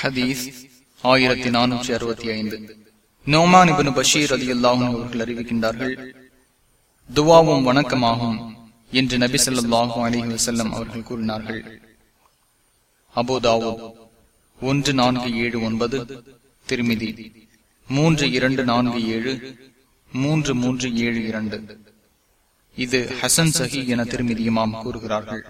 ஹதீஸ் ஆயிரத்தி நானூற்றி அறுபத்தி ஐந்து. நோமான் இபனு பஷீர் அலி அல்லாஹும் அவர்கள் அறிவிக்கின்றார்கள் துவாவும் வணக்கமாகும் என்று நபி ஸல்லல்லாஹு அலி வசல்லம் அவர்கள் கூறினார்கள். அபோதாவோ ஒன்று நான்கு ஏழு ஒன்பது திருமிதி மூன்று இரண்டு நான்கு ஏழு மூன்று மூன்று ஏழு இரண்டு. இது ஹசன் சஹி என திருமிதியுமாம் கூறுகிறார்கள்.